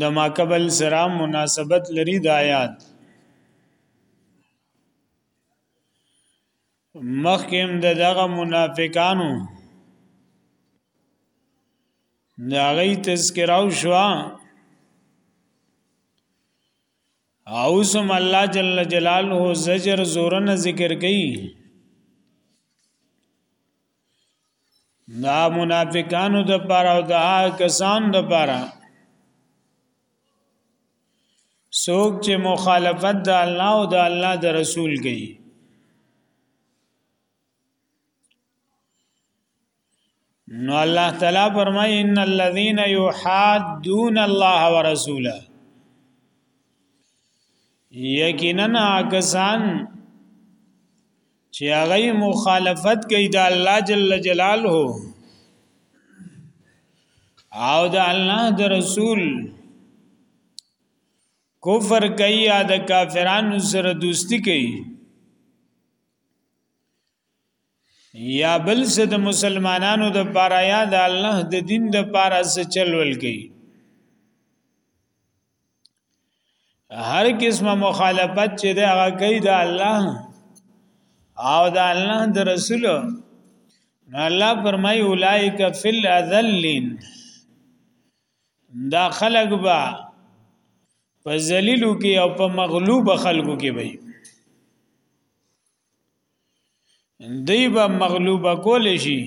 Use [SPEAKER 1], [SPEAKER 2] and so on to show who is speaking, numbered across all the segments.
[SPEAKER 1] د ماقبل سره مناسبت لري د آیات مخکم د دغه منافقانو دا غي تذکرہ شو او سم الله جل جلاله زجر زورن ذکر کئ دا منافقانو د پاره او دا کسان د پاره څوک چې مخالفت د الله او د الله د رسول کوي نو الله تعالی فرمای ان الذين يحادون الله ورسوله یقینا کسان چې هغه مخالفت کوي د الله جل جلاله او د الله د رسول کفر کوي یا د کافرانو سره دوستی کوي یا بل څه د مسلمانانو د پاره یا د الله د دین د پاره څه چلول کوي هر قسمه مخالفت چې دا هغه کوي د الله او د الله د رسول الله فرمای اولایک فی الاذلین دا خلق با په ذلیلو کې او په مغلوب خلقو کې وي دی به مغلوب کول شي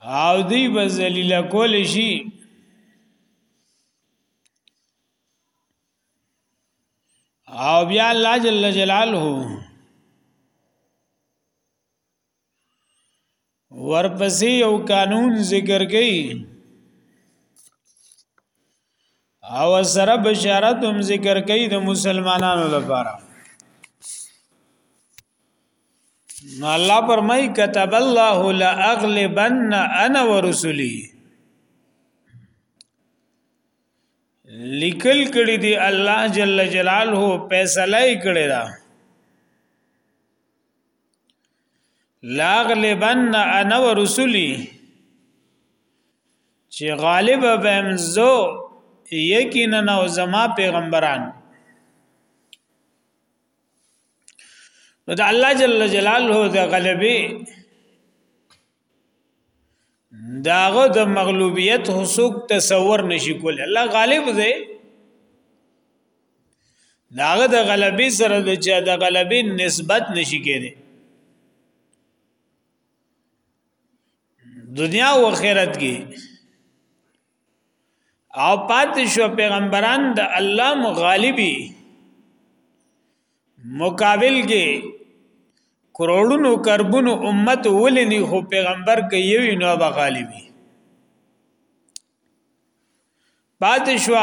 [SPEAKER 1] او دی به ذلیل کول شي او بیا الله جل جلاله ورپسې یو قانون ذکر کړي او سره بشارت هم ذکر کړي د مسلمانانو لپاره نو الله پرمای كتب الله لاغلبن انا ورسلي لیکل کړي دي الله جل جلاله فیصله کړي دا لاغلبن انا ورسلی چې غالب بهم زو یقینا نو زما پیغمبران نو د الله جل جلاله د غلبي داغه د مغلوبیت حسوک تصور نشي کول الله غالب دی داغه د غلبې سره د چا د غلبې نسبت نشي کېدی دنیا او آخرت کې او پاتې شو پیغمبران د الله مغالبي مقابل کې کروڑونو کربونو امت ولنی خو پیغمبر کې یوی نو به غالبي پاتې شو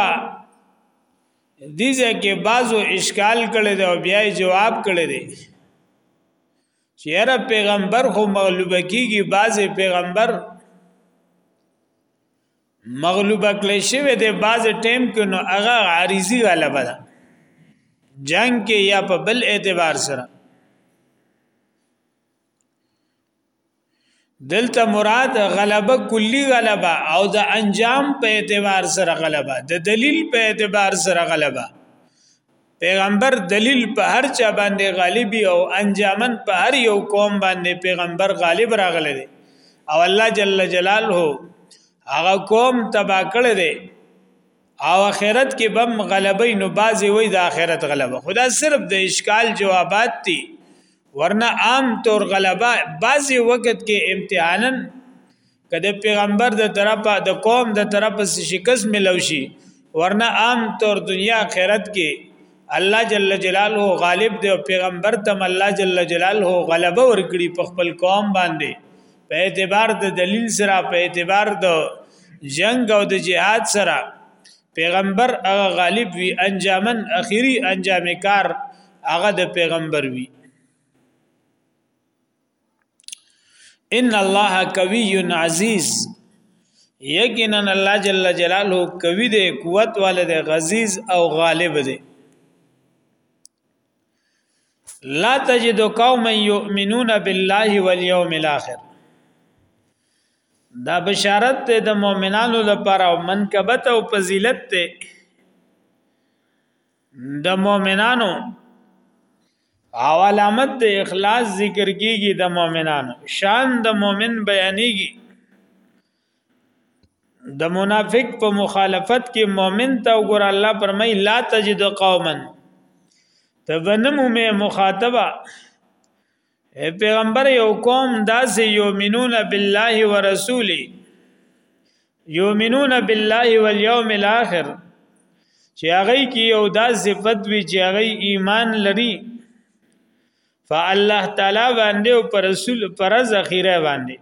[SPEAKER 1] دیزه کې بعضو اشکال کړي دی او بیا جواب کړي دی چیرې پیغمبر خو مغلوبه کیږي بعضی پیغمبر مغلوبه کلی شوی دی بعضی ټیم کې نو هغه عارضی غلبه ده جنگ کې یا په بل اعتبار سره دلته مراد غلبه کلی غلبه او د انجام په اعتبار سره غلبه د دلیل په اعتبار سره غلبه پیغمبر دلیل په هر چا باندې غالب او انجامن په هر یو قوم باندې پیغمبر غالب راغلی دی او الله جل جلاله هغه قوم تبا کړی دی او اخرت کې بم غلبې نو بازي وای د اخرت غلبه خدا صرف د اشکال جوابات دي ورنه عام طور غلبه بازي وخت کې امتحانن کده پیغمبر د طرفه د قوم د طرفه شکست ملوشي ورنه عام طور دنیا آخرت کې الله جل جلاله غالب دی او پیغمبر تم الله جل جلاله غلبه ورکړي په خپل قوم باندې په اعتبار د دلیل سره په اعتبار د جنگ او د جهاد سره پیغمبر هغه غالب وی انجامن اخیری انجام کار هغه د پیغمبر وی ان الله قوی عزیز یقینا الله جل جلاله قوی دی قوت والد غزیز او غالب دی لا تجد قوم یؤمنون بالله والیوم الاخر دا بشارت ته د مؤمنانو لپاره او منقبت او فضیلت ته د مؤمنانو او علامت د اخلاص ذکر کیږي د مؤمنانو شان د مؤمن بیانېږي د منافق په مخالفت کې مؤمن ته وګور الله پرمای لا تجد قوما تبنم می مخاطبه اے پیغمبر یو قوم داسې یؤمنون بالله ورسوله یؤمنون بالله والیوم الاخر چې هغه کې یو دا صفت وی چې هغه ایمان لري فالله تعالی باندې او پر رسول پر ذخیره باندې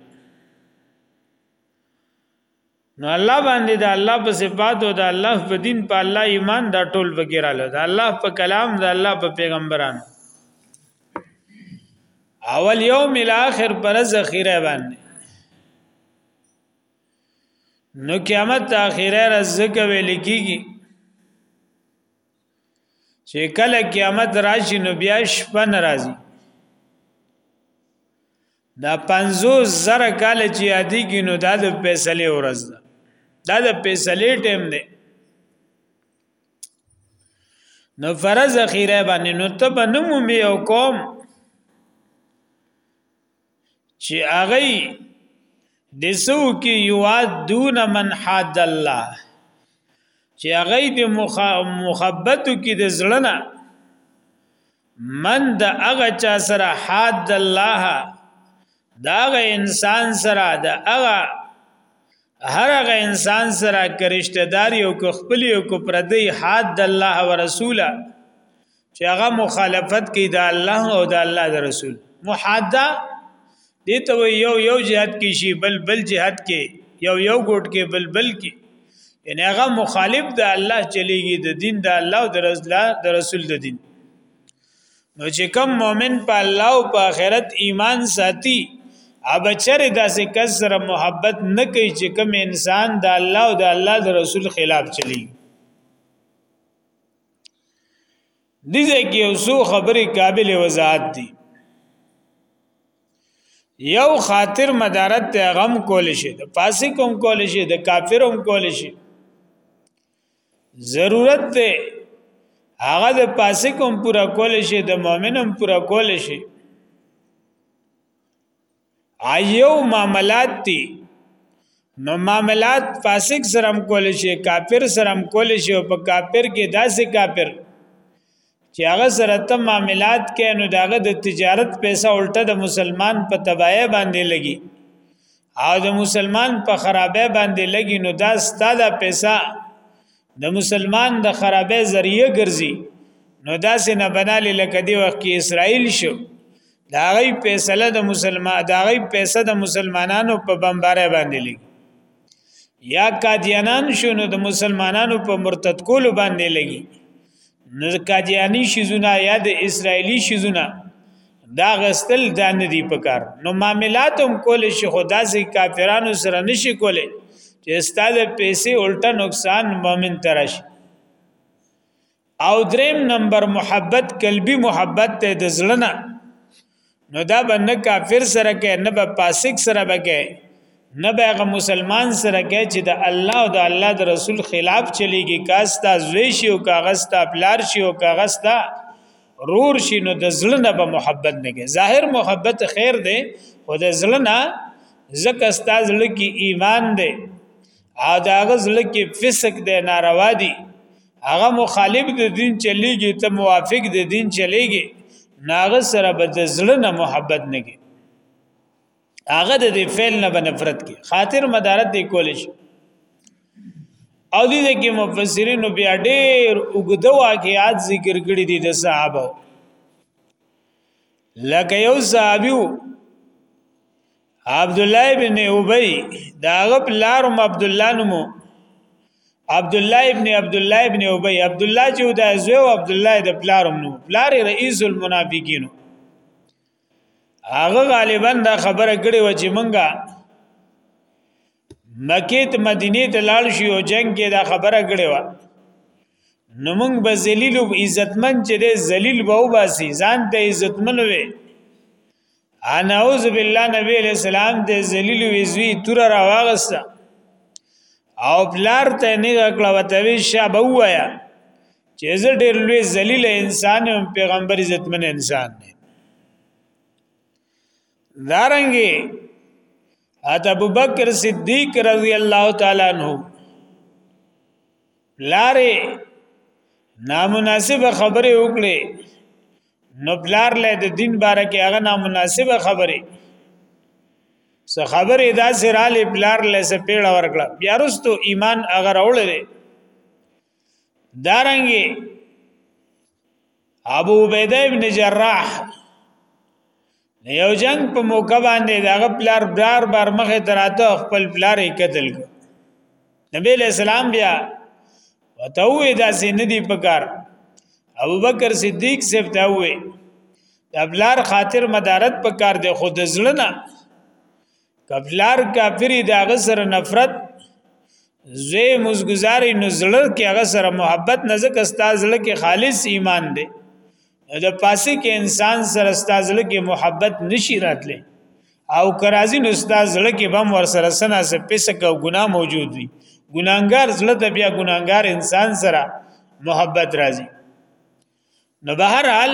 [SPEAKER 1] نو الله باندې د الله په صفات او د الله په دین په الله ایمان دا ټول وګیراله د الله په کلام د الله په پیغمبرانو اول یوم الاخر پر ذخیره باندې نو قیامت اخیره رزق ویل کیږي چې کله قیامت راشي نو بیا شپه ناراضي دا 50 زره کال چې یادې کې نو دا د فیصله ورځ ده دا د فیصله ټیم دی نو فرض اخیره باندې نو ته بنمو می او کوم چې هغه د سو کې یواد دون من حد الله چې هغه د مخبت کې د زړه من د هغه چا سره حد الله دا هغه انسان سره د هغه هر هغه انسان سره کرشته داری او کو خپل او کو پردی حد الله او رسوله چې هغه مخالفت کوي د الله او د الله د رسول محاده دې ته وی یو یو جهاد کې شي بل بل جهاد کې یو یو ګوټ کې بل بل کې یعنی هغه مخالف د الله چلیږي د دین د الله او د رسول د دین نو چې کم مؤمن په الله او په آخرت ایمان ساتي ابچر داسې کس سره محبت نه کوي چې کم انسان د الله او د الله د رسول خلاف چلیږي دي ځکه یو څو خبرې قابل وضاحت دي یو خاطر مدارت ته غم کول شي د فاسق هم کول شي د کافر هم کول شي ضرورت ته هغه د فاسق هم پورا کول شي د مؤمن هم پورا کول شي ایو معاملات دي نو معاملات فاسق سره هم کول شي کافر سره هم کول شي او په کافر کې داسې کافر چې هغه سره ته معاملات کې نو داغه د تجارت پیسې الټه د مسلمان په تباہی باندې لګي او د مسلمان په خرابې باندې لګي نو دا ستاده پیسې د مسلمان د خرابې ذریعہ ګرځي نو داسې نه بنالي لکه دی وخت کې اسرائیل شو دا غي فیصله د مسلمان دا غي پیسې د مسلمانانو په بمبارې باندې لګي یا قادیانان شو نو د مسلمانانو په مرتد کولو باندې لګي نو قادیانی شیزونه یا د اسرایلی شیزونه دا غستل دا نه دی پکار نو معاملات هم کول شي خدا سي کافرانو سره نشي کوله چې استاد پیسې الټا نقصان مؤمن ترش او دریم نمبر محبت قلبی محبت ته د زړه نو دا به نه کافر سره کې نه به فاسق سره به کې نه به غ مسلمان سره کې چې د الله او د الله د رسول خلاف چلیږي کاستا زوی شي او کاغذ تا پلار شي او کاغذ تا رور شي نو د زړه نه به محبت نه کې ظاهر محبت خیر دی خو د زړه نه زکه استاد لکی ایمان دی او دا غزل کې فسق دی ناروا دی هغه مخالف د دین چلیږي ته موافق د دین چلیږي ناغه سره به د زړه نه محبت نه کی هغه د دې فعل نه بنفرت کی خاطر مدارت دی کول شي او دې کې مفسرین بیا ډېر وګدو واقعات ذکر کړی دي د صحابه لکه یو صحابیو عبد الله ابن ابي دا غب لارم عبد الله نمو عبد الله ابن عبد الله ابن ابي عبد الله چې دا زو عبد الله د پلارم نو پلار رئیس المنافقین هغه غالبا دا خبره کړې و چې مونږه مکه ته مدینه ته لاړ شي او جنگ کې دا خبره کړې و نو موږ به ذلیل او عزتمن چې دې ذلیل به وباسي ځان ته عزتمن وي انا اعوذ بالله نبی علیہ السلام دې ذلیل وي زوی تور را واغسته او بلار ته نه غکړه وته وی شابه وایا چې زه ډېر لوی ذلیل انسان او پیغمبر عزتمن انسان دی دارنګي حضرت ابوبکر صدیق رضی الله تعالی عنہ لارې نامناسبه خبره وکړي نو بلار له د دین باره کې هغه نامناسبه خبره سه خبره دا سراله بلار له سه پیړه ورکړه بیا رستو ایمان اگر اورل دارنګي ابو عبیده ابن جراح یو جنگ په موقع باندې داغه پلار بار بار مخه تراته خپل پلار یې قتل کو نبی له سلام بیا وته وې دا سین دی پکار ابو بکر صدیق سیف ته وې د بلار خاطر مدارت پکار دی خود ځلنه کپلار کافری دا غسر نفرت زوی مزګزاری نو زړه کې هغه سره محبت نه ځکه ستازله کې خالص ایمان دی د پاسې کې انسان سره ستازله کې محبت نشي راتلی او کرازی نو ستازله کې بم ور سره سنا سه پسک او ګناه موجود وي ګناګار زړه ته بیا ګناګار انسان سره محبت راځي نو به هر حال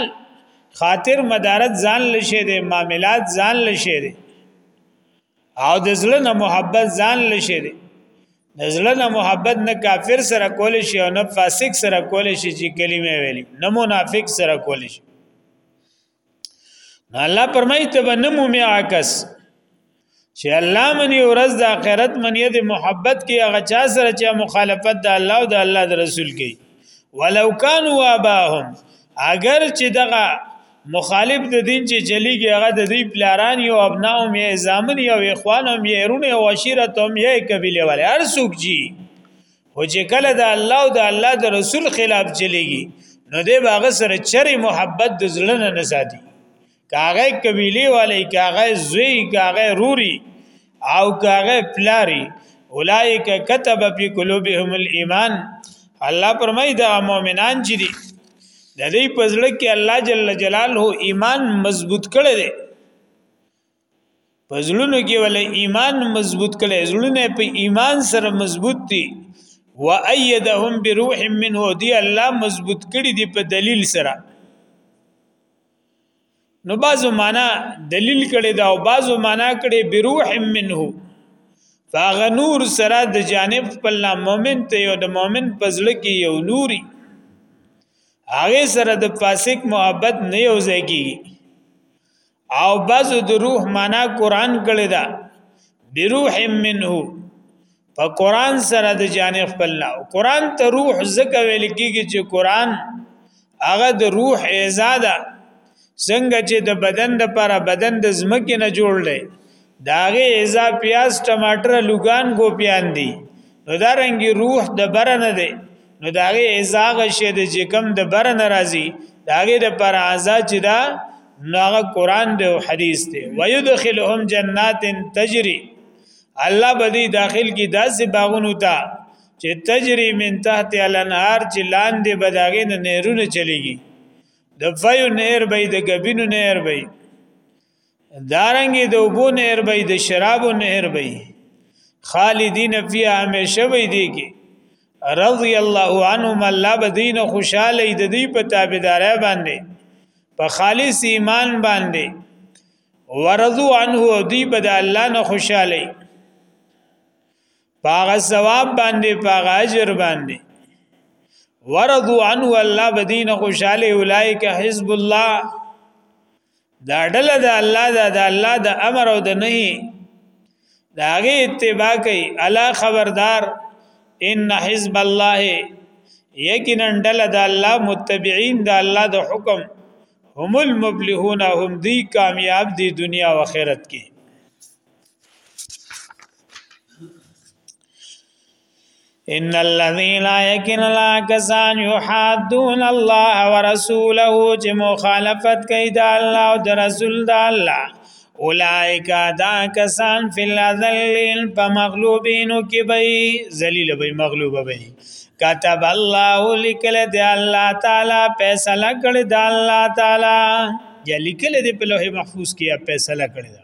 [SPEAKER 1] خاطر مدارت ځان لشه دي معاملات ځان لشه دي او د زړه نه محبت ځان لشه دي د زړه نه محبت نه کافر سره کول شي او نه فاسق سره کول شي چې کلمه ویلي نه منافق سره کول شي الله پرمای ته بنمو می عکس چې الله منی ورځ د آخرت منی د محبت کې هغه چا سره چې مخالفت د الله او د الله د رسول کوي ولو کانوا اباهم اگر چې دغه مخالف د دین چې چلیږي هغه د دې پلاران یو ابنا او می زامن یو اخوان او می رونه او عشیرت او می قبیله والے هر څوک جی خو چې کله د الله او د الله د رسول خلاف چلیږي نو د باغ سره چری محبت د زړه نه ساتي کاغه قبيله والے کاغه زوی کاغه روري او کاغه پلاری اولائک كتب في قلوبهم الايمان الله پرمای دا مؤمنان چې دي د دې پزړه کې الله جل جلاله ایمان مضبوط کړي دي پزړونو کې ول ایمان مضبوط کړي زړونه په ایمان سره مضبوط دي و ايدهم بروح منه دی الله مضبوط کړي دي په دلیل سره نو بازو معنا دلیل کړي دا او بازو معنا کړي بروح منه فاغه نور سره د جانب په الله مؤمن ته یو د مؤمن پزړه کې یو نوري هغه سره د فاسق محبت نه یو ځای کیږي او بعض د روح معنا قران کړی دا بروح منه په قران سره د جانب خپل نه قران ته روح زکه ویل کیږي چې قران هغه د روح ایزاده څنګه چې د بدن د پر بدن د زمکه نه جوړ دی داغه ازا پیاز ټماټر لوګان ګوپیان دي نو دا رنګي روح د بره نه دی نو داغه ازا غشه د جکم د بره ناراضي داغه د پر ازا چې دا ناغه قران دی او حدیث دی ويدخلهم جنات تجري الله بدی داخل کی داسې باغونو ته چې تجري من تحت الانهار چې لاندې بداغې نه نهرونه چلیږي د فیو نهر به د غبینو نهر به دارنګي د وبو نهر به د شرابو نهر به خالدین فی همیشه وي دي کې رضی الله عنهم الله بدین خوشاله د دې په تابعداري باندې په خالص ایمان باندې ورضو عنه او دی بد الله نه خوشاله پاغه ثواب باندې پاغه اجر باندې ورضو عنه الله بدین خوشاله اولایک حزب الله دا ډله د الله دا د الله د امر او د نهي دا هغه اتباع کوي الا خبردار ان حزب الله یقینا ډله د الله متبعين د الله د حکم هم المفلحون هم دی کامیاب دی دنیا او آخرت کې ان الذين يكن لا كسان يحادون الله ورسوله چې مخالفت کوي د الله او د رسول د الله اولائک دا کسان فی الذلین په مغلوبینو کې به ذلیل به مغلوب به كتب الله لكل دي الله تعالى فیصله کړی د الله تعالی یا لیکل دی په لوح محفوظ کې فیصله کړی دا